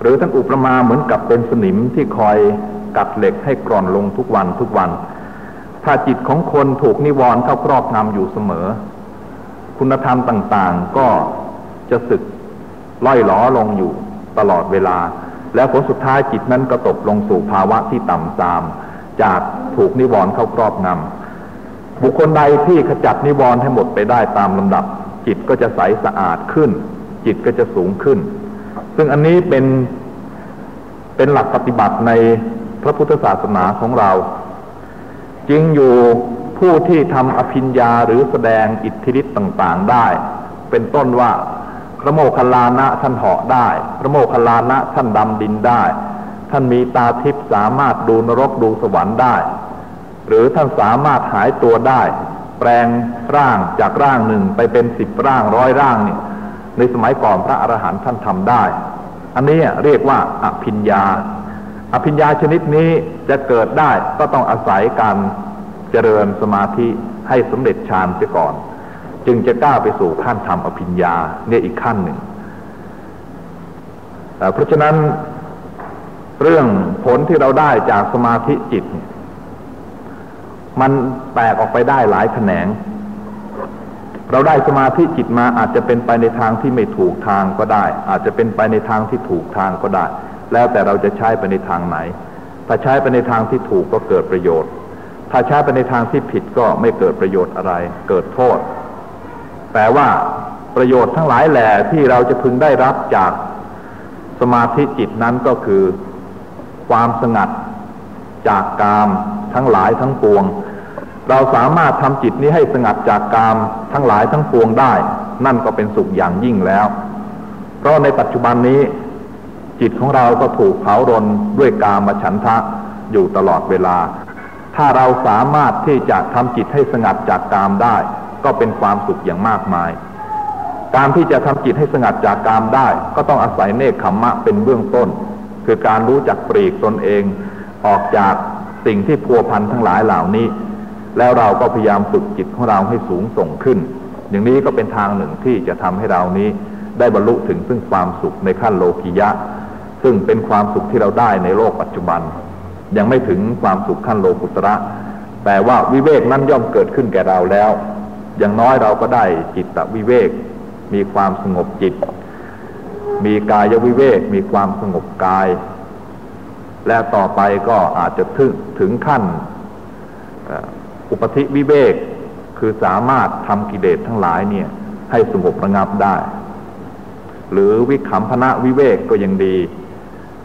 หรือท่านอุปมาเหมือนกับเป็นสนิมที่คอยกัดเหล็กให้กร่อนลงทุกวันทุกวัน ถ้าจิตของคนถูกนิวรณ์เข้าครอบงำอยู่เสมอ คุณธรรมต่างๆ ก็จะสึกล่อยหลอลงอยู่ตลอดเวลา แล้วผลสุดท้ายจิตนั้นก็ตกลงสู่ภาวะที่ต่ำทราม จากถูกนิวรณ์เข้าครอบงำบุคคลใดที่ขจัดนิวรณ์ให้หมดไปได้ตามลำดับ จิตก็จะใสสะอาดขึ้น จิตก็จะสูงขึ้น ซึ่งอันนี้เป็นเป็นหลักปฏิบัติในพระพุทธศาสนาของเรา จริงอยู่ผู้ที่ทำอภิญญาหรือแสดงอิทธิฤทธิ์ต่าง ๆได้ เป็นต้นว่าพระโมคคัลลานะท่านเหาะได้ พระโมคคัลลานะท่านดำดินได้ ท่านมีตาทิพย์สามารถดูนรกดูสวรรค์ได้ หรือท่านสามารถหายตัวได้ แปลงร่างจากร่างหนึ่งไปเป็นสิบร่างร้อยร่างเนี่ย ในสมัยก่อนพระอรหันต์ท่านทำได้ อันนี้เรียกว่าอภิญญา อภิญญาชนิดนี้จะเกิดได้ก็ต้องอาศัยการเจริญสมาธิให้สำเร็จฌานเสียก่อน จึงจะก้าวไปสู่ขั้นธรรมอภิญญาเนี่ยอีกขั้นหนึ่งเพราะฉะนั้นเรื่องผลที่เราได้จากสมาธิจิต มันแตกออกไปได้หลายแขนง เราได้สมาธิจิตมาอาจจะเป็นไปในทางที่ไม่ถูกทางก็ได้ อาจจะเป็นไปในทางที่ถูกทางก็ได้ แล้วแต่เราจะใช้ไปในทางไหน ถ้าใช้ไปในทางที่ถูกก็เกิดประโยชน์ ถ้าใช้ไปในทางที่ผิดก็ไม่เกิดประโยชน์อะไร เกิดโทษ แต่ว่าประโยชน์ทั้งหลายแหล่ที่เราจะพึงได้รับจากสมาธิจิตนั้นก็คือความสงัดจากกามทั้งหลายทั้งปวง เราสามารถทำจิตนี้ให้สงัดจากกามทั้งหลายทั้งปวงได้ นั่นก็เป็นสุขอย่างยิ่งแล้ว เพราะในปัจจุบันนี้ จิตของเราก็ถูกเผารนด้วยกามฉันทะอยู่ตลอดเวลา ถ้าเราสามารถที่จะทำจิตให้สงัดจากกามได้ ก็เป็นความสุขอย่างมากมาย การที่จะทำจิตให้สงัดจากกามได้ ก็ต้องอาศัยเนคขมมะเป็นเบื้องต้น คือการรู้จักปรีกตนเอง ออกจากสิ่งที่พัวพันทั้งหลายเหล่านี้ แล้วเราก็พยายามฝึกจิตของเราให้สูงส่งขึ้น อย่างนี้ก็เป็นทางหนึ่งที่จะทำให้เรานี้ได้บรรลุถึงซึ่งความสุขในขั้นโลกิยะ ซึ่งเป็นความสุขที่เราได้ในโลกปัจจุบัน ยังไม่ถึงความสุขขั้นโลกุตระ แต่ว่าวิเวกนั้นย่อมเกิดขึ้นแก่เราแล้ว อย่างน้อยเราก็ได้จิตวิเวก มีความสงบจิต มีกายวิเวก มีความสงบกาย และต่อไปก็อาจจะถึงถึงขั้น อุปธิวิเวกคือสามารถทำกิเลสทั้งหลายเนี่ย ให้สงบระงับได้ หรือวิขำพนะวิเวกก็ยังดี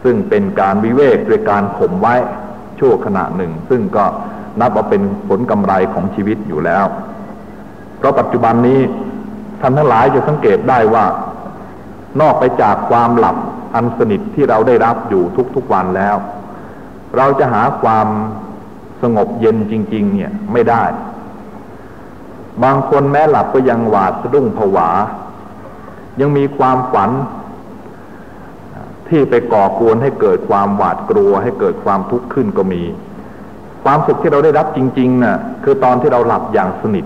ซึ่งเป็นการวิเวกโดยการข่มไว้ชั่วขณะหนึ่ง ซึ่งก็นับว่าเป็นผลกำไรของชีวิตอยู่แล้ว เพราะปัจจุบันนี้ท่านทั้งหลายจะสังเกตได้ว่า นอกไปจากความหลับอันสนิทที่เราได้รับอยู่ทุกๆวันแล้ว เราจะหาความ สงบเย็นจริง ๆ เนี่ยไม่ได้ บางคนแม้หลับก็ยังหวาดสะดุ้งผวา ยังมีความฝัน ที่ไปก่อกวนให้เกิดความหวาดกลัว ให้เกิดความทุกข์ขึ้นก็มี ความสุขที่เราได้รับจริงๆนะ่ะคือตอนที่เราหลับอย่างสนิท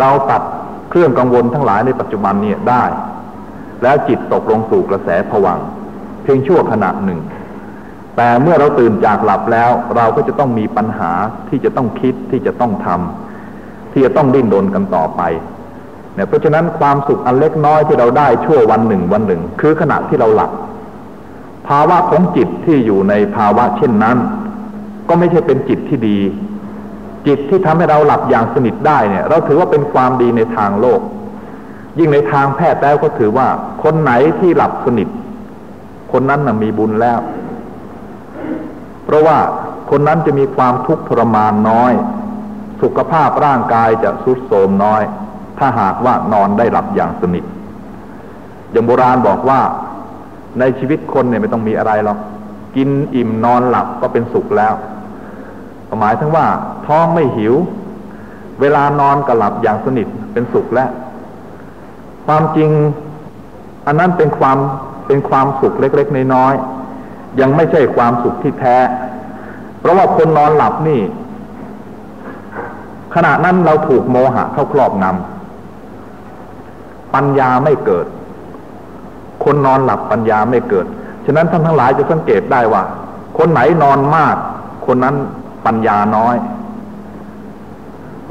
เราตัดเครื่องกังวลทั้งหลายในปัจจุบันเนี่ยได้ แล้วจิตตกลงสู่กระแสผวังเพียงชั่วขณะหนึ่ง แต่เมื่อเราตื่นจากหลับแล้ว เราก็จะต้องมีปัญหาที่จะต้องคิดที่จะต้องทำที่จะต้องดิ้นรนกันต่อไปเนี่ยเพราะฉะนั้นความสุขอันเล็กน้อยที่เราได้ชั่ววันหนึ่งวันหนึ่ง คือขณะที่เราหลับภาวะของจิตที่อยู่ในภาวะเช่นนั้น ก็ไม่ใช่เป็นจิตที่ดี จิตที่ทำให้เราหลับอย่างสนิทได้เนี่ย เราถือว่าเป็นความดีในทางโลก ยิ่งในทางแพทย์แล้วก็ถือว่า คนไหนที่หลับสนิท คนนั้นนะมีบุญแล้ว ราะว่าคนนั้นจะมีความทุกข์ทรมานน้อย สุขภาพร่างกายจะสุดโทมน้อย ถ้าหากว่านอนได้หลับอย่างสนิทอย่างโบราณบอกว่าในชีวิตคนเนี่ยไม่ต้องมีอะไรหรอกกินอิ่มนอนหลับก็เป็นสุขแล้วหมายถึงว่าท้องไม่หิว เวลานอนก็หลับอย่างสนิทเป็นสุขแล้ว ความจริง อันนั้นเป็นความเป็นความสุขเล็ก ๆ น้อยๆ ยังไม่ใช่ความสุขที่แท้ เพราะว่าคนนอนหลับนี่ ขณะนั้นเราถูกโมหะเข้าครอบงำปัญญาไม่เกิด คนนอนหลับปัญญาไม่เกิด ฉะนั้นท่านทั้งหลายจะสังเกตได้ว่า คนไหนนอนมาก คนนั้นปัญญาน้อย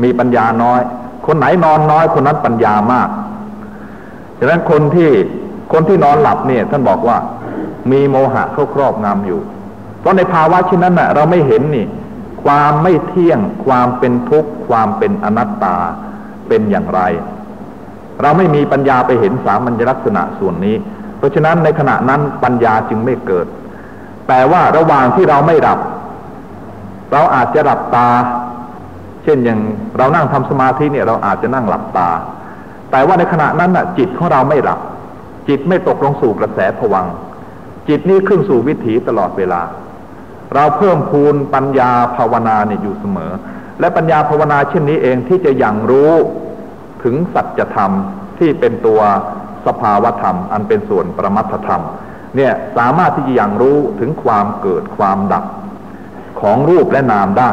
มีปัญญาน้อย คนไหนนอนน้อย คนนั้นปัญญามาก ฉะนั้นคนที่คนที่นอนหลับเนี่ย ท่านบอกว่า มีโมหะเข้าครอบงำอยู่ เพราะในภาวะเช่นนั้นน่ะ เราไม่เห็นนี่ ความไม่เที่ยง ความเป็นทุกข์ ความเป็นอนัตตาเป็นอย่างไร เราไม่มีปัญญาไปเห็นสามัญลักษณะส่วนนี้ เพราะฉะนั้นในขณะนั้นปัญญาจึงไม่เกิด แต่ว่าระหว่างที่เราไม่หลับ เราอาจจะหลับตา เช่นอย่างเรานั่งทำสมาธิเนี่ยเราอาจจะนั่งหลับตา แต่ว่าในขณะนั้นน่ะ จิตของเราไม่หลับ จิตไม่ตกลงสู่กระแสผวัง จิตนี้ขึ้นสู่วิถีตลอดเวลา เราเพิ่มพูนปัญญาภาวนาเนี่ยอยู่เสมอ และปัญญาภาวนาเช่นนี้เองที่จะยังรู้ถึงสัจธรรมที่เป็นตัวสภาวธรรม อันเป็นส่วนประมัตธรรม เนี่ยสามารถที่จะยังรู้ถึงความเกิดความดับของรูปและนามได้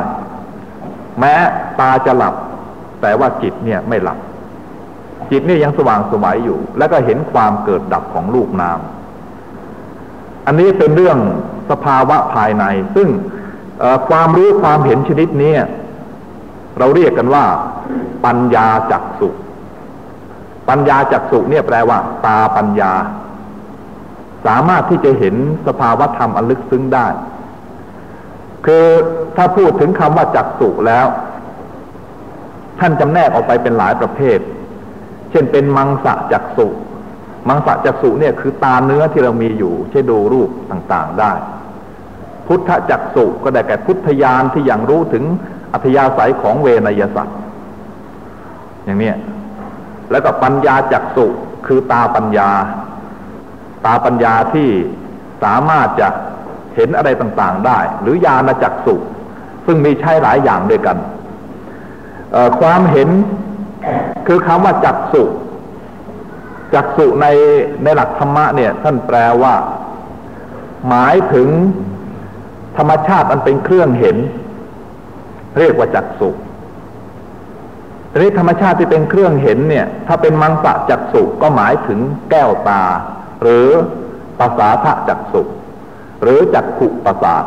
แม้ตาจะหลับ แต่ว่าจิตเนี่ยไม่หลับ จิตเนี่ยยังสว่างสวัยอยู่ แล้วก็เห็นความเกิดดับของรูปนาม อันนี้เป็นเรื่องสภาวะภายใน ซึ่งความรู้ความเห็นชนิดนี้เราเรียกกันว่า ปัญญาจักสุปัญญาจักสุเนี่ยแปลว่า ตาปัญญา สามารถที่จะเห็นสภาวะธรรมอันลึกซึ้งได้ คือถ้าพูดถึงคำว่าจักสุแล้ว ท่านจำแนกออกไปเป็นหลายประเภท เช่นเป็นมังสะจักสุ มังสะจักสุเนี่ยคือตาเนื้อที่เรามีอยู่ใช้ดูรูปต่างๆได้ พุทธจักสุก็ได้แก่พุทธญาณที่ยังรู้ถึงอัธยาศัยของเวนยสัตว์อย่างนี้แล้วก็ปัญญาจักสุคือตาปัญญา ตาปัญญาที่สามารถจะเห็นอะไรต่างๆได้ หรือญาณจักสุซึ่งมีใช้หลายอย่างด้วยกัน ความเห็นคือคำว่าจักสุ จักสุในในหลักธรรมะเนี่ยท่านแปลว่า หมายถึงธรรมชาติอันเป็นเครื่องเห็น เรียกว่าจักสุทีนี้ธรรมชาติที่เป็นเครื่องเห็นเนี่ย ถ้าเป็นมังสะจักสุก็หมายถึงแก้วตา หรือภาษาทะจักสุหรือจักขุประสาท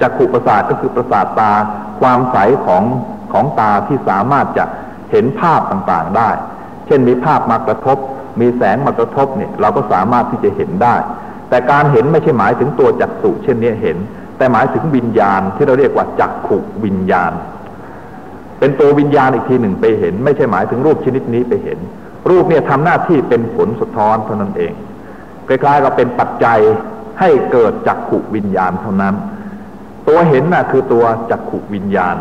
จักขุประสาทก็คือประสาทตาความใสของของตาที่สามารถจะเห็นภาพต่างๆได้ เช่นมีภาพมากระทบ มีแสงมากระทบเนี่ยเราก็สามารถที่จะเห็นได้ แต่การเห็นไม่ใช่หมายถึงตัวจักษุเช่นนี้เห็น แต่หมายถึงวิญญาณที่เราเรียกว่าจักขุวิญญาณ เป็นตัววิญญาณอีกทีหนึ่งไปเห็น ไม่ใช่หมายถึงรูปชนิดนี้ไปเห็น รูปเนี่ยทำหน้าที่เป็นผลสะท้อนเท่านั้นเองคล้ายๆกับเป็นปัจจัยให้เกิดจักขุวิญญาณเท่านั้น ตัวเห็นน่ะคือตัวจักขุวิญญาณ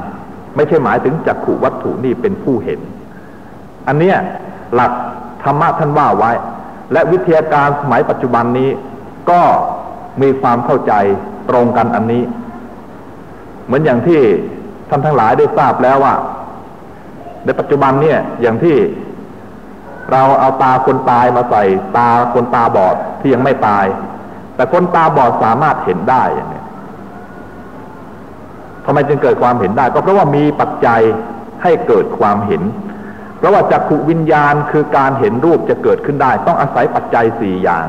ไม่ใช่หมายถึงจักขุวัตถุนี่เป็นผู้เห็น อันเนี้ยหลัก ธรรมะท่านว่าไว้ และวิทยาการสมัยปัจจุบันนี้ ก็มีความเข้าใจตรงกันอันนี้ เหมือนอย่างที่ท่านทั้งหลายได้ทราบแล้วว่า ในปัจจุบันเนี่ยอย่างที่เราเอาตาคนตายมาใส่ ตาคนตาบอดที่ยังไม่ตาย แต่คนตาบอดสามารถเห็นได้อย่างนี้ทำไมจึงเกิดความเห็นได้ ก็เพราะว่ามีปัจจัยให้เกิดความเห็น เพราะว่าจักขุวิญญาณคือการเห็นรูปจะเกิดขึ้นได้ ต้องอาศัยปัจจัยสี่อย่าง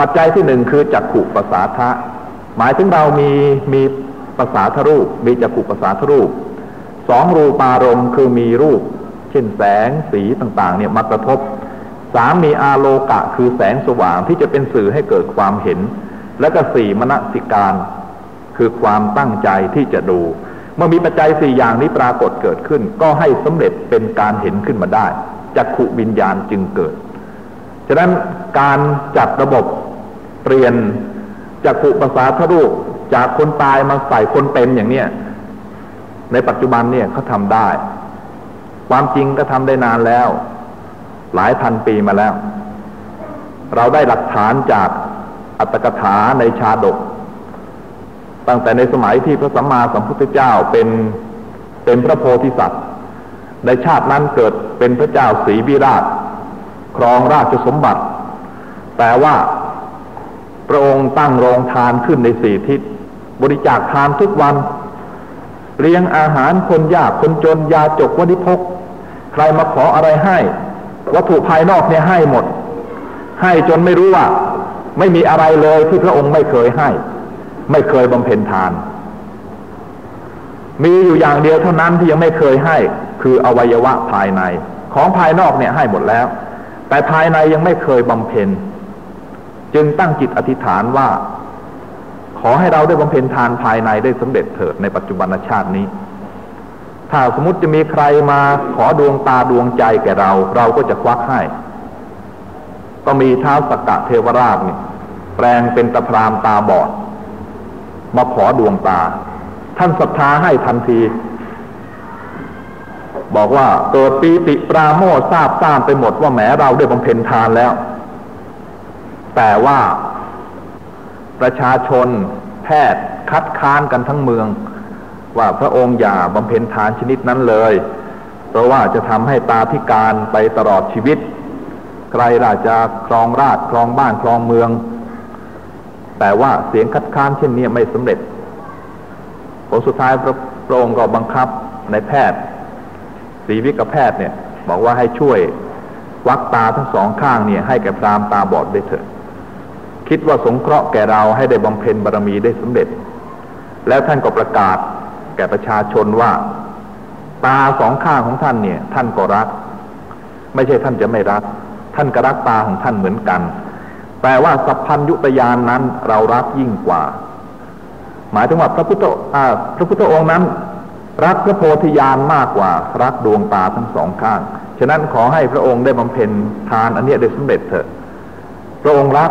ปัจจัยที่หนึ่งคือจักขุภาษาทะ หมายถึงเรามีมีภาษาทรูป มีจักขุภาษาทรูปสองรูปารมณ์คือมีรูป เช่นแสงสีต่าง ๆ เนี่ยมากระทบสามมีอาโลกะคือแสงสว่างที่จะเป็นสื่อให้เกิดความเห็น และก็สี่มณสิการ คือความตั้งใจที่จะดู เมื่อมีปัจจัยสี่อย่างนี้ปรากฏเกิดขึ้น ก็ให้สำเร็จเป็นการเห็นขึ้นมาได้จักขุวิญญาณจึงเกิด ฉะนั้นการจัดระบบเปลี่ยนจักขุภาษาทรูปจากคนตายมาใส่คนเป็นอย่างเนี้ยในปัจจุบันเนี่ยเขาทำได้ ความจริงก็ทำได้นานแล้ว หลายพันปีมาแล้ว เราได้หลักฐานจากอัตถกถาในชาดก ตั้งแต่ในสมัยที่พระสัมมาสัมพุทธเจ้าเป็นเป็นพระโพธิสัตว์ ในชาตินั้นเกิดเป็นพระเจ้าศรีวิราช ครองราชสมบัติ แต่ว่าพระองค์ตั้งโรงทานขึ้นในสี่ทิศ บริจาคทานทุกวันเลี้ยงอาหารคนยากคนจนยาจกวันิพก ใครมาขออะไรให้ วัตถุภายนอกเนี่ยให้หมด ให้จนไม่รู้ว่า ไม่มีอะไรเลยที่พระองค์ไม่เคยให้ ไม่เคยบำเพ็ญทาน มีอยู่อย่างเดียวเท่านั้นที่ยังไม่เคยให้ คืออวัยวะภายใน ของภายนอกเนี่ยให้หมดแล้ว แต่ภายในยังไม่เคยบำเพ็ญ จึงตั้งจิตอธิษฐานว่า ขอให้เราได้บำเพ็ญทานภายในได้สำเร็จเถิดในปัจจุบันชาตินี้ ถ้าสมมติจะมีใครมาขอดวงตาดวงใจแก่เรา เราก็จะควักให้ ก็มีเท้าสกกะเทวราชนี่แปลงเป็นตะพรามตาบอด มาขอดวงตา ท่านศรัทธาให้ทันที บอกว่าเกิดปีติปราโมททราบซ่านไปหมดว่าแหมเราได้บำเพ็ญทานแล้ว แต่ว่าประชาชนแพทย์คัดค้านกันทั้งเมือง ว่าพระองค์อย่าบำเพ็ญทานชนิดนั้นเลย เพราะว่าจะทำให้ตาพิการไปตลอดชีวิต ใครล่ะจะครองราชครองบ้านครองเมือง แต่ว่าเสียงคัดค้านเช่นนี้ไม่สำเร็จ ผลสุดท้ายพระพระองค์ก็บังคับในแพทย์ศีวิกแพทย์เนี่ย บอกว่าให้ช่วยวักตาทั้งสองข้างเนี่ย ให้แก่พรามตาบอดได้เถิดคิดว่าสงเคราะห์แก่เราให้ได้บำเพ็ญบารมีได้สำเร็จ แล้วท่านก็ประกาศแก่ประชาชนว่า ตาสองข้างของท่านเนี่ย ท่านก็รัก ไม่ใช่ท่านจะไม่รัก ท่านก็รักตาของท่านเหมือนกัน แต่ว่าสัพพัญยุตยานนั้นเรารักยิ่งกว่า หมายถึงว่าพระพุทธพระพุทธองค์นั้น รักพระโพธิญาณมากกว่า รักดวงตาทั้งสองข้าง ฉะนั้นขอให้พระองค์ได้บำเพ็ญทานอันนี้ได้สำเร็จเถอะ พระองค์รัก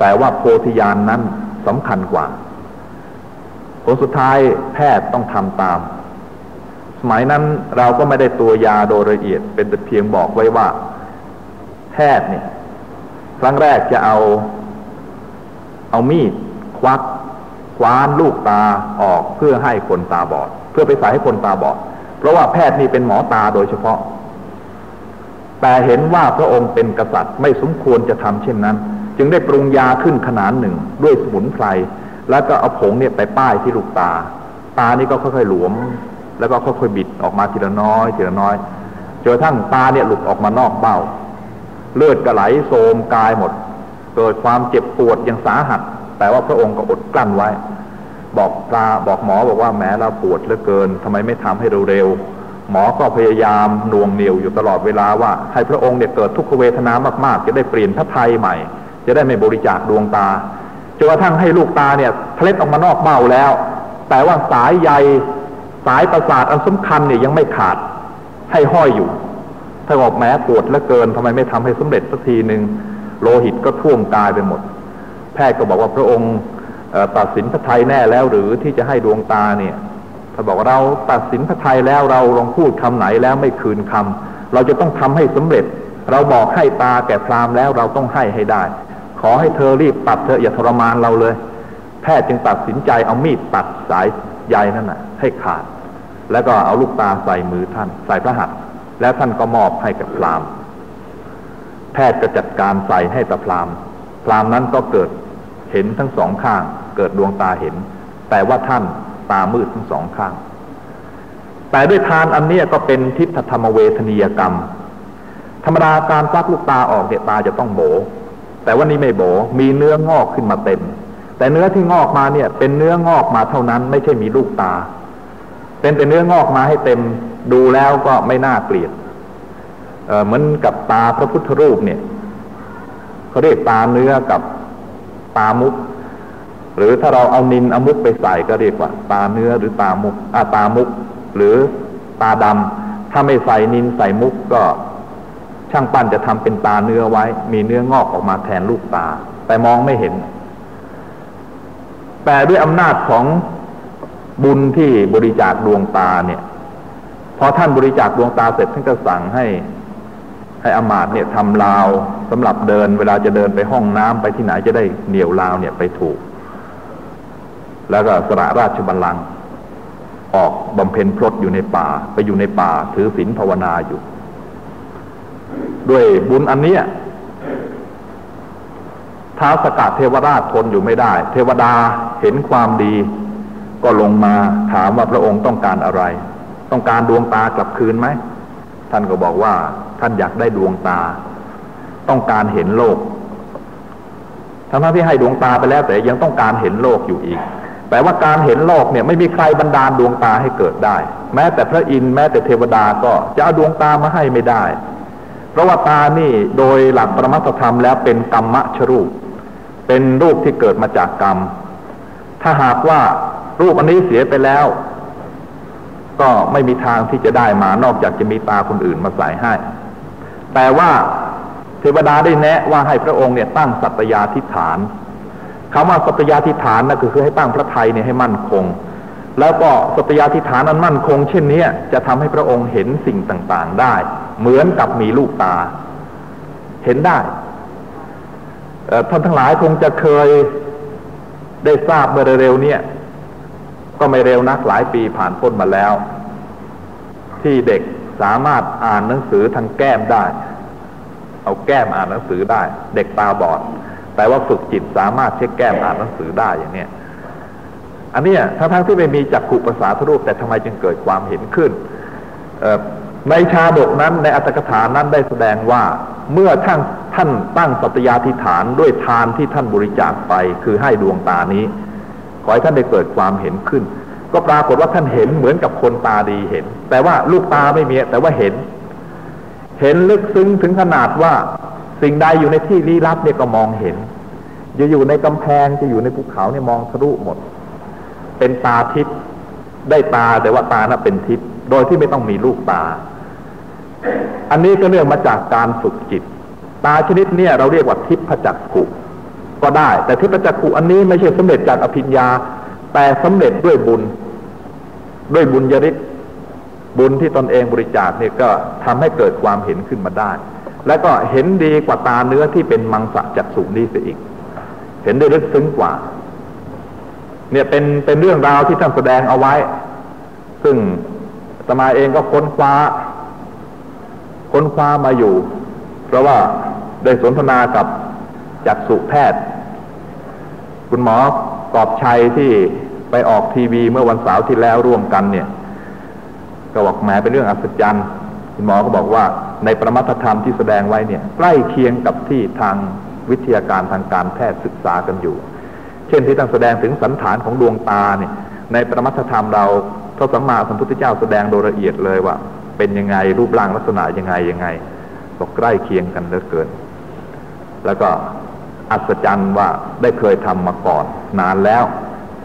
แต่ว่าโพธิญาณนนั้นสำคัญกว่าผลสุดท้ายแพทย์ต้องทำตาม สมัยนั้นเราก็ไม่ได้ตัวยาโดยละเอียดเป็นแต่เพียงบอกไว้ว่า แพทย์เนี่ย ครั้งแรกจะเอา เอามีดควักคว้านลูกตาออกเพื่อให้คนตาบอด เพื่อไปใส่ให้คนตาบอด เพราะว่าแพทย์นี่เป็นหมอตาโดยเฉพาะ แต่เห็นว่าพระองค์เป็นกษัตริย์ไม่สมควรจะทำเช่นนั้น จึงได้ปรุงยาขึ้นขนาดหนึ่ง ด้วยสมุนไพรแล้วก็เอาผงเนี่ยไปป้ายที่ลูกตา ตานี่ก็ค่อยๆหลวม แล้วก็ค่อยๆบิดออกมาทีละน้อย ทีละน้อยจนกระทั่งตาเนี่ยหลุดออกมานอกเบ้า เลือดกระไหลโสมกายหมด เกิดความเจ็บปวดอย่างสาหัส แต่ว่าพระองค์ก็อดกลั้นไว้ บอกตาบอกหมอบอกว่าแม้เราปวดเหลือเกินทำไมไม่ทำให้เร็วๆหมอก็พยายามน่วงเหนียวอยู่ตลอดเวลาว่า ให้พระองค์เนี่ยเกิดทุกขเวทนามากๆ จะได้เปลี่ยนพระทัยใหม่ จะได้ไม่บริจาคดวงตาจนกระทั่งให้ลูกตาเนี่ยทะเลออกมานอกเบ้าแล้ว แต่ว่าสายใยสายประสาทอันสำคัญเนี่ยยังไม่ขาดให้ห้อยอยู่ ถ้าบอกแม้ปวดเหลือเกินทำไมไม่ทำให้สำเร็จสักทีหนึ่งโลหิตก็ท่วมกายไปหมด แพทย์ก็บอกว่าพระองค์ตัดสินพระทัยแน่แล้วหรือที่จะให้ดวงตาเนี่ยถ้าบอกเราตัดสินพระทัยแล้วเราลองพูดคำไหนแล้วไม่คืนคำเราจะต้องทำให้สำเร็จ เราบอกให้ตาแก่พรามแล้วเราต้องให้ให้ได้ ขอให้เธอรีบตัดเธออย่าทรมานเราเลย แพทย์จึงตัดสินใจเอามีดตัดสายใยนั่นน่ะให้ขาด แล้วก็เอาลูกตาใส่มือท่าน ใส่พระหัตถ์ แล้วท่านก็มอบให้กับพรามแพทย์ก็จัดการใส่ให้ตะพรามพรามนั้นก็เกิดเห็นทั้งสองข้าง เกิดดวงตาเห็น แต่ว่าท่านตามืดทั้งสองข้าง แต่ด้วยทานอันนี้ก็เป็นทิฏฐธรรมเวทนียกรรม ธรรมดาการซักลูกตาออกเนี่ยตาจะต้องโบแต่ว่านี่ไม่โบมีเนื้องอกขึ้นมาเต็ม แต่เนื้อที่งอกมาเนี่ย เป็นเนื้องอกมาเท่านั้น ไม่ใช่มีลูกตา เป็นแต่เนื้องอกมาให้เต็ม ดูแล้วก็ไม่น่าเกลียดเเหมือนกับตาพระพุทธรูปเนี่ยเขาเรียกตาเนื้อกับตามุก หรือถ้าเราเอานินเอามุกไปใส่ก็เรียกว่า ตาเนื้อหรือตามุกอาตามุก หรือตาดำถ้าไม่ใส่นินใส่มุกก็ช่างปั้นจะทำเป็นตาเนื้อไว้ มีเนื้องอกออกมาแทนลูกตา แต่มองไม่เห็น แต่ด้วยอำนาจของบุญที่บริจาคดวงตาเนี่ย พอท่านบริจาคดวงตาเสร็จท่านก็สั่งให้ให้อมาตเนี่ยทำราวสำหรับเดิน เวลาจะเดินไปห้องน้ำไปที่ไหนจะได้เหนี่ยวราวเนี่ยไปถูก แล้วก็สระราชบัลลังก์ออกบำเพ็ญพรตอยู่ในป่า ไปอยู่ในป่าถือศีลภาวนาอยู่ ด้วยบุญอันเนี้ยท้าสกัดเทวราชทนอยู่ไม่ได้ เทวดาเห็นความดี ก็ลงมาถามว่าพระองค์ต้องการอะไร ต้องการดวงตากลับคืนไหม ท่านก็บอกว่า ท่านอยากได้ดวงตา ต้องการเห็นโลกททั้งที่ให้ดวงตาไปแล้วแต่ยังต้องการเห็นโลกอยู่อีกแต่ว่าการเห็นโลกเนี่ยไม่มีใครบันดาลดวงตาให้เกิดได้ แม้แต่พระอินทร์แม้แต่เทวดาก็จะเอาดวงตามาให้ไม่ได้ เพราะว่าตานี่โดยหลักประมัตธรรมแล้วเป็นกรรมชรูป เป็นรูปที่เกิดมาจากกรรม ถ้าหากว่ารูปอันนี้เสียไปแล้ว ก็ไม่มีทางที่จะได้มานอกจากจะมีตาคนอื่นมาใส่ให้ แต่ว่าเทวดาได้แนะว่าให้พระองค์เนี่ยตั้งสัตยาธิฐานคำว่าสัตยาธิฐานนั่นก็คือให้ตั้งพระไทยเนี่ยให้มั่นคง แล้วก็สัตยาธิฐานนั้นมั่นคง เช่นนี้จะทำให้พระองค์เห็นสิ่งต่างๆได้ เหมือนกับมีลูกตา เห็นได้ท่านทั้งหลายคงจะเคยได้ทราบเมื่อเร็วๆเนี่ย ก็ไม่เร็วนักหลายปีผ่านพ้นมาแล้ว ที่เด็กสามารถอ่านหนังสือทางแก้มได้ เอาแก้มอ่านหนังสือได้ เด็กตาบอด แต่ว่าฝึกจิตสามารถเช็คแก้มอ่านหนังสือได้อย่างเนี้ยอันนี้ทั้งทั้งที่ไม่มีจักขุภาษาทรูปแต่ทำไมจึงเกิดความเห็นขึ้นในชาดกนั้นในอัตถกถานั้นได้แสดงว่าเมื่อท่านท่านตั้งสัตยาธิฐานด้วยทานที่ท่านบริจาคไป คือให้ดวงตานี้ ขอให้ท่านได้เกิดความเห็นขึ้น ก็ปรากฏว่าท่านเห็นเหมือนกับคนตาดีเห็น แต่ว่าลูกตาไม่มีแต่ว่าเห็น เห็นลึกซึ้งถึงขนาดว่าสิ่งใดอยู่ในที่ลี้ลับเนี่ยก็มองเห็น จะอยู่ในกำแพงจะอยู่ในภูเขาเนี่ยมองทะลุหมด เป็นตาทิพย์ได้ตาแต่ว่าตาน่ะเป็นทิพย์โดยที่ไม่ต้องมีลูกตา อันนี้ก็เนื่องมาจากการฝึกจิต ตาชนิดเนี่ยเราเรียกว่าทิพย์จักขุ ก็ได้ แต่ทิพจักขุอันนี้ไม่ใช่สำเร็จจากอภิญญา แต่สำเร็จด้วยบุญ ด้วยบุญยริศบุญที่ตนเองบริจาคเนี่ยก็ทำให้เกิดความเห็นขึ้นมาได้ แล้วก็เห็นดีกว่าตาเนื้อที่เป็นมังสะจักสุนี้เสียอีก เห็นได้ลึกซึ้งกว่า เนี่ยเป็นเป็นเรื่องราวที่ท่านแสดงเอาไว้ ซึ่งสมาเองก็ค้นคว้า ค้นคว้ามาอยู่ เพราะว่าได้สนทนากับ จักษุแพทย์ คุณหมอกอบชัยที่ไปออกทีวีเมื่อวันเสาร์ที่แล้วร่วมกันเนี่ย ก็บอกแหมเป็นเรื่องอัศจรรย์ คุณหมอก็บอกว่าในประมัตธรรมที่แสดงไว้เนี่ย ใกล้เคียงกับที่ทางวิทยาการทางการแพทย์ศึกษากันอยู่ เช่นที่ตั้งแสดงถึงสันฐานของดวงตาเนี่ย ในประมัตธรรมเราพระสัมมาสัมพุทธเจ้าแสดงโดยละเอียดเลยว่า เป็นยังไงรูปร่างลักษณะยังไงยังไงบอกใกล้เคียงกันเหลือเกิน แล้วก็ อัศจรรย์ว่าได้เคยทำมาก่อน นานแล้ว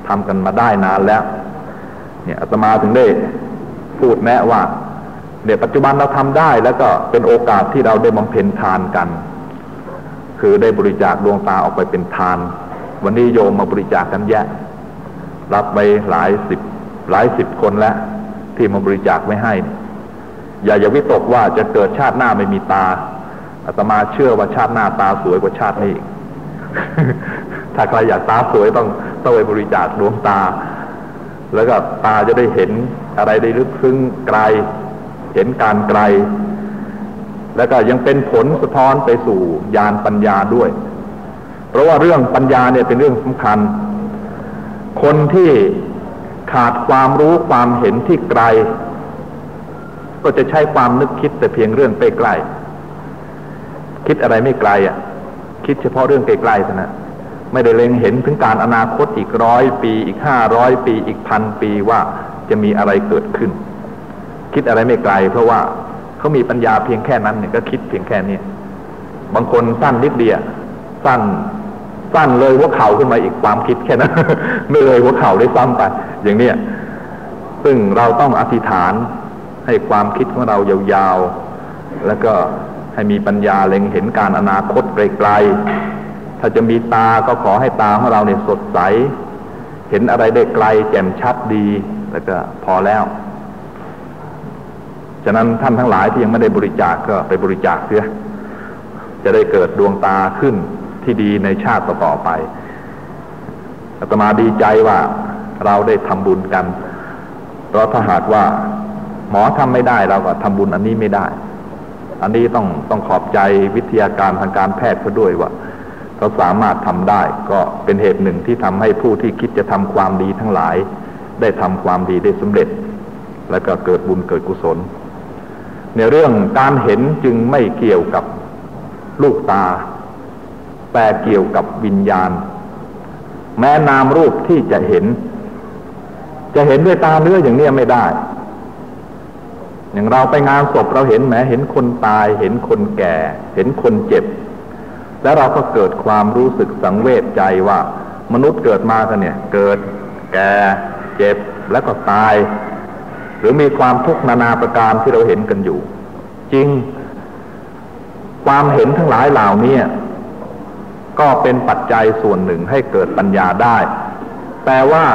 ทำกันมาได้นานแล้ว เนี่ยอาตมาถึงได้พูดแนะว่าเนี่ยปัจจุบันเราทำได้แล้วก็เป็นโอกาสที่เราได้บำเพ็ญทานกัน คือได้บริจาคดวงตาออกไปเป็นทาน วันนี้โยมมาบริจาคกันแยะ รับไปหลายสิบหลายสิบคนแล้ว ที่มาบริจาคไม่ให้ อย่าอย่าวิตกว่าจะเกิดชาติหน้าไม่มีตาอาตมาเชื่อว่าชาติหน้าตาสวยกว่าชาตินี้ ถ้าใครอยากตาสวยต้องต้องไปบริจาคดวงตา แล้วก็ตาจะได้เห็นอะไรได้ลึกซึ้งไกล เห็นการไกล แล้วก็ยังเป็นผลสะท้อนไปสู่ญาณปัญญาด้วย เพราะว่าเรื่องปัญญาเนี่ยเป็นเรื่องสำคัญ คนที่ขาดความรู้ความเห็นที่ไกล ก็จะใช้ความนึกคิดแต่เพียงเรื่องใกล้ๆคิดอะไรไม่ไกลอะ คิดเฉพาะเรื่องไกลๆเท่านั้นไม่ได้เล็งเห็นถึงการอนาคตอีกร้อยปี อีกห้าร้อยปีอีกพันปีว่าจะมีอะไรเกิดขึ้น คิดอะไรไม่ไกล เพราะว่าเขามีปัญญาเพียงแค่นั้นเนี่ยก็คิดเพียงแค่นี้บางคนสั้นนิดเดียวสั้นสั้นเลยหัวเข่าขึ้นมาอีกความคิดแค่นั้นไม่เลยหัวเข่าได้ซ้ำไปอย่างเนี้ยซึ่งเราต้องอธิษฐานให้ความคิดของเรายาวๆ แล้วก็ ให้มีปัญญาเล็งเห็นการอนาคตไกลๆ ถ้าจะมีตาก็ขอให้ตาของเราเนี่ยสดใส เห็นอะไรได้ไกล แจ่มชัดดี แล้วก็พอแล้ว ฉะนั้นท่านทั้งหลายที่ยังไม่ได้บริจาคก็ไปบริจาคเสียจะได้เกิดดวงตาขึ้นที่ดีในชาติต่อไปอาตมาดีใจว่าเราได้ทำบุญกัน เพราะถ้าหากว่า หมอทำไม่ได้เราก็ทำบุญอันนี้ไม่ได้ อันนี้ต้องต้องขอบใจวิทยาการทางการแพทย์เขาด้วยว่าเขาสามารถทำได้ก็เป็นเหตุหนึ่งที่ทำให้ผู้ที่คิดจะทำความดีทั้งหลาย ได้ทำความดีได้สำเร็จ แล้วก็เกิดบุญเกิดกุศล ในเรื่องการเห็นจึงไม่เกี่ยวกับลูกตา แต่เกี่ยวกับวิญญาณ แม้นามรูปที่จะเห็น จะเห็นด้วยตาเนื้ออย่างนี้ไม่ได้ อย่างเราไปงานศพเราเห็นแม้เห็นคนตาย เห็นคนแก่ เห็นคนเจ็บ แล้วเราก็เกิดความรู้สึกสังเวชใจว่า มนุษย์เกิดมากันเนี่ย เกิด แก่ เจ็บแล้วก็ตาย หรือมีความทุกข์นานาประการที่เราเห็นกันอยู่ จริง ความเห็นทั้งหลายเหล่านี้ก็เป็นปัจจัยส่วนหนึ่งให้เกิดปัญญาได้ แต่ว่า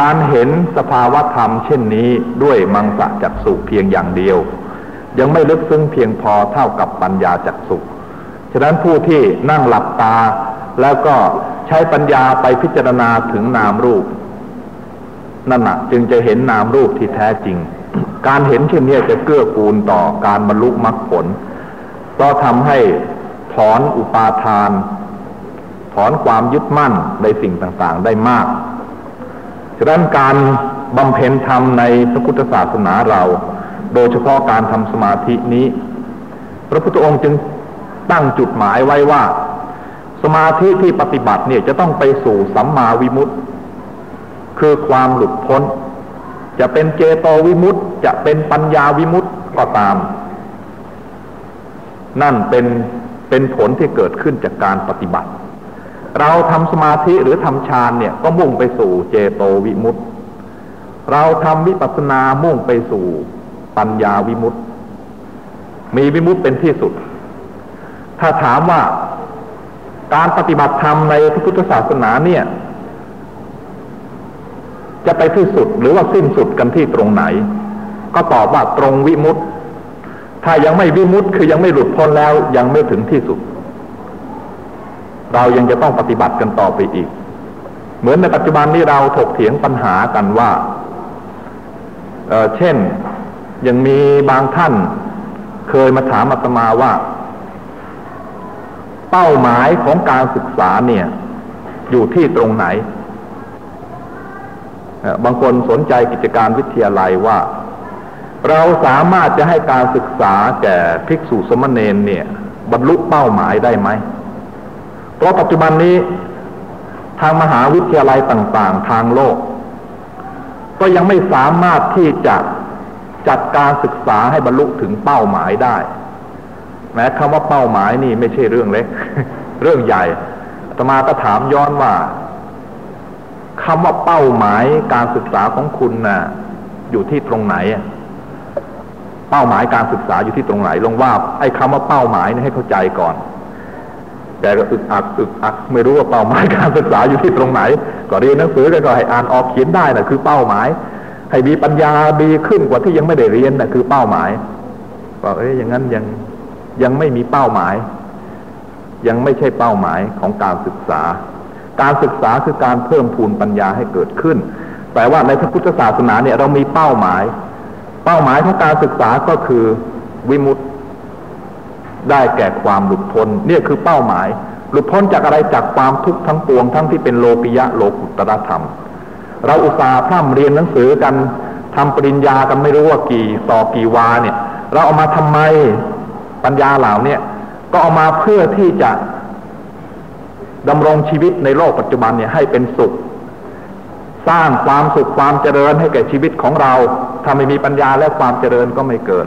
การเห็นสภาวธรรมเช่นนี้ด้วยมังสะจักสุเพียงอย่างเดียว ยังไม่ลึกซึ้งเพียงพอเท่ากับปัญญาจักสุฉะนั้นผู้ที่นั่งหลับตา แล้วก็ใช้ปัญญาไปพิจารณาถึงนามรูปนั่นนะจึงจะเห็นนามรูปที่แท้จริง การเห็นเช่นนี้จะเกื้อกูลต่อการบรรลุมรรคผลก็ทำให้ถอนอุปาทาน ถอนความยึดมั่นในสิ่งต่างๆได้มาก ฉะนั้นการบำเพ็ญธรรมในพระพุทธศาสนาเรา โดยเฉพาะการทำสมาธินี้ พระพุทธองค์จึงตั้งจุดหมายไว้ว่า สมาธิที่ปฏิบัติเนี่ยจะต้องไปสู่สัมมาวิมุตติ คือความหลุดพ้น จะเป็นเจโตวิมุตติ จะเป็นปัญญาวิมุตติก็ตาม นั่นเป็นเป็นผลที่เกิดขึ้นจากการปฏิบัติ เราทำสมาธิหรือทำฌานเนี่ยก็มุ่งไปสู่เจโตวิมุตติ เราทำวิปัสสนามุ่งไปสู่ปัญญาวิมุตติ มีวิมุตติเป็นที่สุด ถ้าถามว่าการปฏิบัติธรรมในพระพุทธศาสนาเนี่ย จะไปที่สุดหรือว่าสิ้นสุดกันที่ตรงไหน ก็ตอบว่าตรงวิมุตติ ถ้ายังไม่วิมุตติคือยังไม่หลุดพ้นแล้วยังไม่ถึงที่สุด เรายังจะต้องปฏิบัติกันต่อไปอีก เหมือนในปัจจุบันนี้เราถกเถียงปัญหากันว่าเเช่นยังมีบางท่านเคยมาถามอาตมาว่า เป้าหมายของการศึกษาเนี่ย อยู่ที่ตรงไหน บางคนสนใจกิจการวิทยาลัยว่า เราสามารถจะให้การศึกษาแก่ภิกษุสมณเณรเนี่ย บรรลุเป้าหมายได้ไหม เพราะปัจจุบันนี้ทางมหาวิทยาลัยต่าง ๆ ทางโลก ก็ยังไม่สามารถที่จะจัดการศึกษาให้บรรลุถึงเป้าหมายได้ แม้คำว่าเป้าหมายนี่ไม่ใช่เรื่องเล็ก เรื่องใหญ่ตมาก็ถามย้อนว่าคำว่าเป้าหมายการศึกษาของคุณนะ่ะอยู่ที่ตรงไหน เป้าหมายการศึกษาอยู่ที่ตรงไหน ลงว่าไอ้คำว่าเป้าหมายนี่ให้เข้าใจก่อน แกก็อึกอักอึกอักไม่รู้ว่าเป้าหมายการศึกษาอยู่ที่ตรงไหน ก็เรียนหนังสือกันก็ให้อ่านออกเขียนได้นะ่ะคือเป้าหมาย ให้มีปัญญาดีขึ้นกว่าที่ยังไม่ได้เรียนนะ่ะคือเป้าหมายบอกเอ้ยอย่างนั้นยังยังไม่มีเป้าหมาย ยังไม่ใช่เป้าหมายของการศึกษา การศึกษาคือการเพิ่มพูนปัญญาให้เกิดขึ้นแต่ว่าในพระพุทธศาสนาเนี่ยเรามีเป้าหมาย เป้าหมายของการศึกษาก็คือวิมุตติ ได้แก่ความหลุดพ้นเนี่ยคือเป้าหมาย หลุดพ้นจากอะไรจากความทุกข์ทั้งปวงทั้งที่เป็นโลปิยะโลกุตรธรรม เราอุตส่าห์พร่ำเรียนหนังสือกันทำปริญญากันไม่รู้ว่ากี่ต่อกี่วาเนี่ย เราเอามาทำไมปัญญาเหล่านี้ก็เอามาเพื่อที่จะดำรงชีวิตในโลกปัจจุบันเนี่ยให้เป็นสุข สร้างความสุขความเจริญให้แก่ชีวิตของเราถ้าไม่มีปัญญาและความเจริญก็ไม่เกิด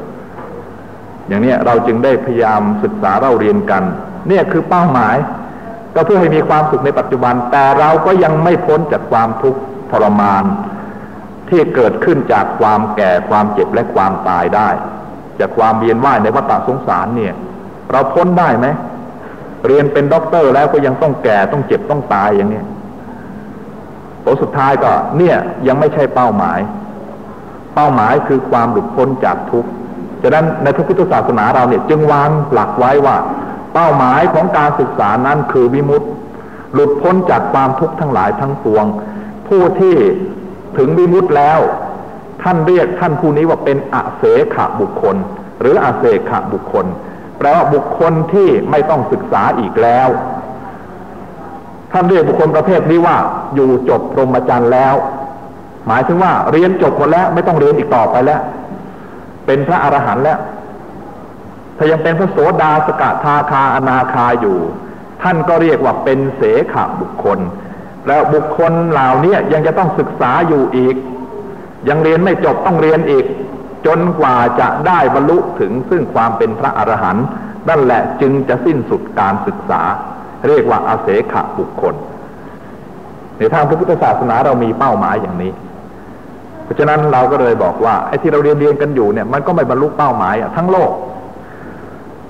อย่างนี้เราจึงได้พยายามศึกษาเราเรียนกัน เนี่ยคือเป้าหมาย ก็เพื่อให้มีความสุขในปัจจุบัน แต่เราก็ยังไม่พ้นจากความทุกข์ทรมาน ที่เกิดขึ้นจากความแก่ความเจ็บและความตายได้ จากความเวียนว่ายในวัฏสงสารเนี่ย เราพ้นได้ไหมเรียนเป็นด็อกเตอร์แล้วก็ยังต้องแก่ต้องเจ็บต้องตายอย่างนี้ผลสุดท้ายก็เนี่ยยังไม่ใช่เป้าหมาย เป้าหมายคือความหลุดพ้นจากทุกข์ ฉะนั้นในพระพุทธศาสนาเราเนี่ยจึงวางหลักไว้ว่า เป้าหมายของการศึกษานั้นคือวิมุตติ หลุดพ้นจากความทุกข์ทั้งหลายทั้งปวง ผู้ที่ถึงวิมุตติแล้ว ท่านเรียกท่านผู้นี้ว่าเป็นอเสขบุคคล หรืออาเสขบุคคล แปลว่าบุคคลที่ไม่ต้องศึกษาอีกแล้ว ท่านเรียกบุคคลประเภทนี้ว่า อยู่จบพรหมจรรย์แล้ว หมายถึงว่าเรียนจบหมดแล้วไม่ต้องเรียนอีกต่อไปแล้ว เป็นพระอรหันต์แล้ว ถ้ายังเป็นพระโสดาสกทาคาอนาคาอยู่ ท่านก็เรียกว่าเป็นเสขบุคคล แล้วบุคคลเหล่านี้ยังจะต้องศึกษาอยู่อีก ยังเรียนไม่จบต้องเรียนอีก จนกว่าจะได้บรรลุถึงซึ่งความเป็นพระอรหันต์นั่นแหละจึงจะสิ้นสุดการศึกษา เรียกว่าอาเสขบุคคลในทางพระพุทธศาสนาเรามีเป้าหมายอย่างนี้ ราะฉะนั้นเราก็เลยบอกว่าไอ้ที่เราเรียนเรียนกันอยู่เนี่ยมันก็ไม่บรรลุเป้าหมายทั้งโลก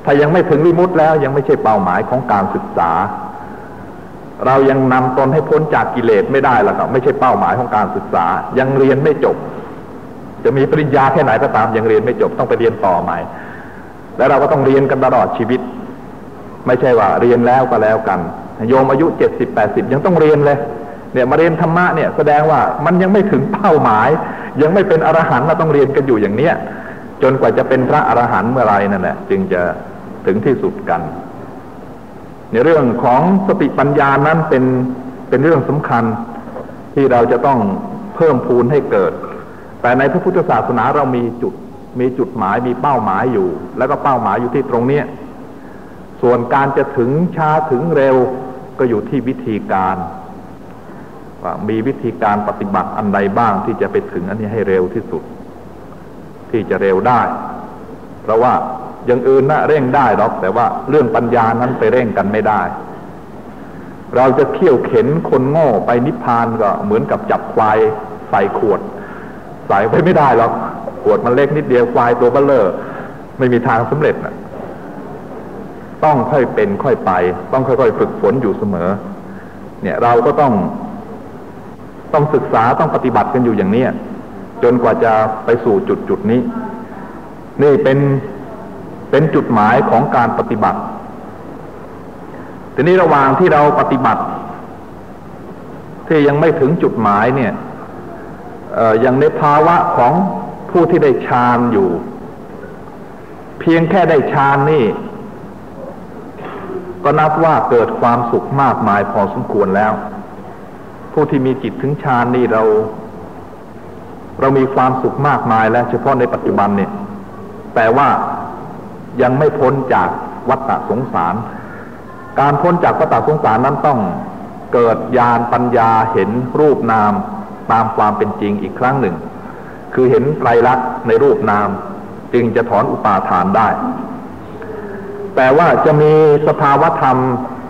ถ้ายังไม่ถึงวิมุตต์แล้วยังไม่ใช่เป้าหมายของการศึกษา เรายังนำตนให้พ้นจากกิเลสไม่ได้แล้วก็ไม่ใช่เป้าหมายของการศึกษา ยังเรียนไม่จบ จะมีปริญญาแค่ไหนก็ตามยังเรียนไม่จบต้องไปเรียนต่อใหม่ แล้วเราก็ต้องเรียนกันตลอดชีวิต ไม่ใช่ว่าเรียนแล้วก็แล้วกันโยมอายุเจ็ดสิบแปดสิบยังต้องเรียนเลย เนี่ยมาเรียนธรรมะเนี่ยแสดงว่ามันยังไม่ถึงเป้าหมาย ยังไม่เป็นอรหันต์เราต้องเรียนกันอยู่อย่างเนี้ยจนกว่าจะเป็นพระอรหันต์เมื่อไรนั่นแหละจึงจะถึงที่สุดกัน ในเรื่องของสติปัญญานั้นเป็นเป็นเรื่องสำคัญที่เราจะต้องเพิ่มพูนให้เกิด แต่ในพระพุทธศาสนาเรามีจุดมีจุดหมายมีเป้าหมายอยู่ แล้วก็เป้าหมายอยู่ที่ตรงเนี้ยส่วนการจะถึงช้าถึงเร็วก็อยู่ที่วิธีการ ว่ามีวิธีการปฏิบัติอันใดบ้างที่จะไปถึงอันนี้ให้เร็วที่สุด ที่จะเร็วได้ เพราะว่าอย่างอื่นนะเร่งได้หรอกแต่ว่าเรื่องปัญญานั้นไปเร่งกันไม่ได้ เราจะเขี่ยวเข็นคนโง่ไปนิพพานก็เหมือนกับจับควายใส่ขวด ใส่ไปไม่ได้หรอกขวดมันเล็กนิดเดียวควายตัวเบลเลอร์ไม่มีทางสำเร็จนะต้องค่อยเป็นค่อยไป ต้องค่อยๆฝึกฝนอยู่เสมอ เนี่ยเราก็ต้อง ต้องศึกษาต้องปฏิบัติกันอยู่อย่างนี้จนกว่าจะไปสู่จุดจุดนี้ นี่เป็นเป็นจุดหมายของการปฏิบัติ ทีนี้ระหว่างที่เราปฏิบัติ ที่ยังไม่ถึงจุดหมายเนี่ยย่างในภาวะของผู้ที่ได้ฌานอยู่ เพียงแค่ได้ฌานนี่ ก็นับว่าเกิดความสุขมากมายพอสมควรแล้ว ผู้ที่มีจิตถึงฌานนี่เรา เรามีความสุขมากมายแล้วเฉพาะในปัจจุบันเนี่ย แต่ว่ายังไม่พ้นจากวัฏสงสาร การพ้นจากวัฏสงสารนั้นต้องเกิดญาณปัญญาเห็นรูปนามตามความเป็นจริงอีกครั้งหนึ่ง คือเห็นไตรลักษณ์ในรูปนาม จึงจะถอนอุปาทานได้ แต่ว่าจะมีสภาวธรรม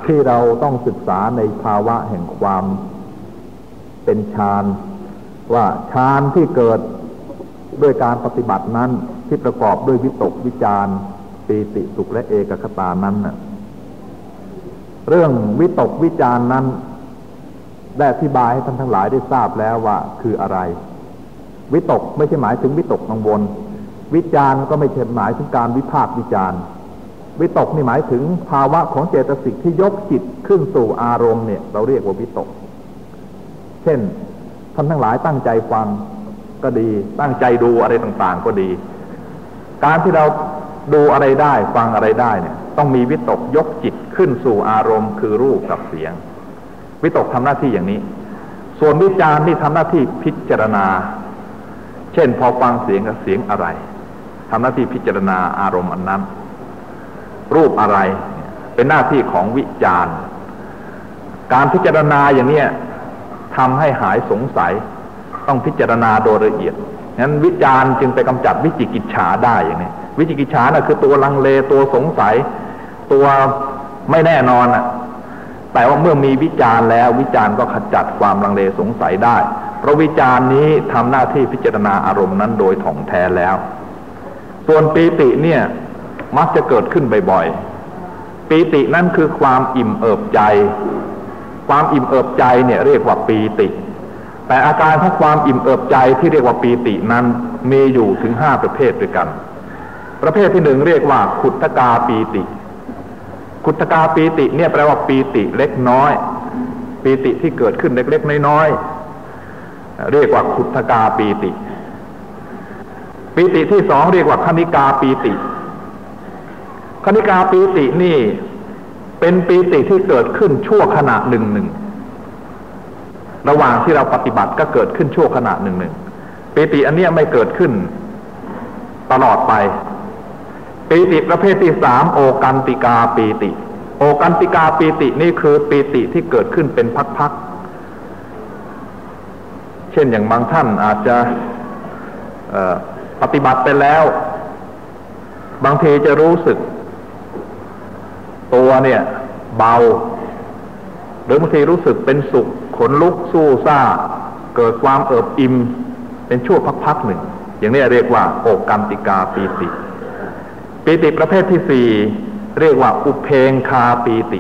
ที่เราต้องศึกษาในภาวะแห่งความ เป็นฌานว่าฌานที่เกิดด้วยการปฏิบัตินั้นที่ประกอบด้วยวิตกวิจารปีติสุขและเอกคตานั้นน่ะเรื่องวิตกวิจารนั้นได้อธิบายให้ท่านทั้งหลายได้ทราบแล้วว่าคืออะไร วิตกไม่ใช่หมายถึงวิตกกังวล วิจารก็ไม่ใช่หมายถึงการวิพากษ์วิจารวิตกนี่หมายถึงภาวะของเจตสิกที่ยกจิตขึ้นสู่อารมณ์เนี่ย เราเรียกว่าวิตก เช่น ท่านทั้งหลายตั้งใจฟังก็ดี ตั้งใจดูอะไรต่างๆ ก็ดี การที่เราดูอะไรได้ฟังอะไรได้เนี่ย ต้องมีวิตกยกจิตขึ้นสู่อารมณ์ คือรูปกับเสียง วิตกทำหน้าที่อย่างนี้ ส่วนวิจารณ์นี่ทำหน้าที่พิจารณา เช่น พอฟังเสียงกับเสียงอะไรทำหน้าที่พิจารณาอารมณ์อันนั้น รูปอะไรเป็นหน้าที่ของวิจารณ์ การพิจารณาอย่างเนี้ย ทำให้หายสงสัย ต้องพิจารณาโดยละเอียดงั้นวิจารณ์จึงไปกำจัดวิจิกิจฉาได้อย่างนี้วิจิกิจฉาน่ะคือตัวลังเลตัวสงสัย ตัวไม่แน่นอนอะแต่ว่าเมื่อมีวิจารณ์แล้ววิจารณ์ก็ขจัดความลังเลสงสัยได้ เพราะวิจารณ์นี้ทำหน้าที่พิจารณาอารมณ์นั้นโดยถ่องแท้แล้ว ส่วนปีติเนี่ยมักจะเกิดขึ้นบ่อยๆปีตินั่นคือความอิ่มเอิบใจ ความอิ่มเอิบใจเนี่ยเรียกว่าปีติ แต่อาการของความอิ่มเอิบใจที่เรียกว่าปีตินั้นมีอยู่ถึงห้าประเภทด้วยกัน ประเภทที่หนึ่งเรียกว่าขุทกาปีติ ขุทกาปีติเนี่ยแปลว่าปีติเล็กน้อย ปีติที่เกิดขึ้นเล็กๆน้อยเรียกว่าขุทกาปีติ ปีติที่สองเรียกว่าคณิกาปีติคณิกาปีตินี่ เป็นปีติที่เกิดขึ้นชั่วขณะหนึ่งหนึ่งระหว่างที่เราปฏิบัติก็เกิดขึ้นชั่วขณะหนึ่งหนึ่งปีติอันนี้ไม่เกิดขึ้น ตลอดไปปีติประเภทที่สามโอกันติกาปีติ โอกันติกาปีตินี่คือปีติที่เกิดขึ้นเป็นพักๆเช่นอย่างบางท่านอาจจะปฏิบัติไปแล้ว บางทีจะรู้สึก ตัวเนี่ย เบา หรือบางทีรู้สึกเป็นสุข ขนลุกสู้ซ่า เกิดความเอิบอิ่มเป็นชั่วพักๆหนึ่ง อย่างนี้เรียกว่าโอกันติกาปีติ ปีติประเภทที่สี่เรียกว่าอุเพงคาปีติ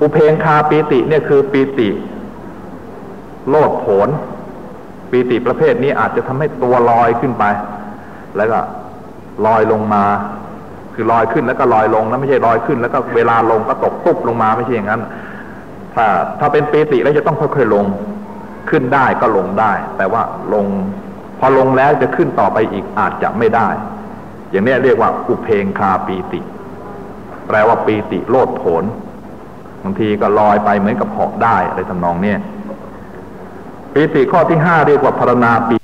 อุเพงคาปีติเนี่ยคือปีติ โลดโผนปีติประเภทนี้อาจจะทำให้ตัวลอยขึ้นไป แล้วก็ลอยลงมา คือลอยขึ้นแล้วก็ลอยลงแล้วไม่ใช่ลอยขึ้น แล้วก็เวลาลงก็ตกตุ๊บลงมาไม่ใช่อย่างนั้น ถ้าถ้าเป็นปีติแล้วจะต้องค่อยๆลง ขึ้นได้ก็ลงได้ แต่ว่าลง พอลงแล้วจะขึ้นต่อไปอีกอาจจะไม่ได้ อย่างนี้เรียกว่าอุเพงคาปีติ แปลว่าปีติโลดโผนบางทีก็ลอยไปเหมือนกับเหาะได้อะไรทำนองเนี้ยปีติข้อที่ห้าเรียกว่าพรณาปี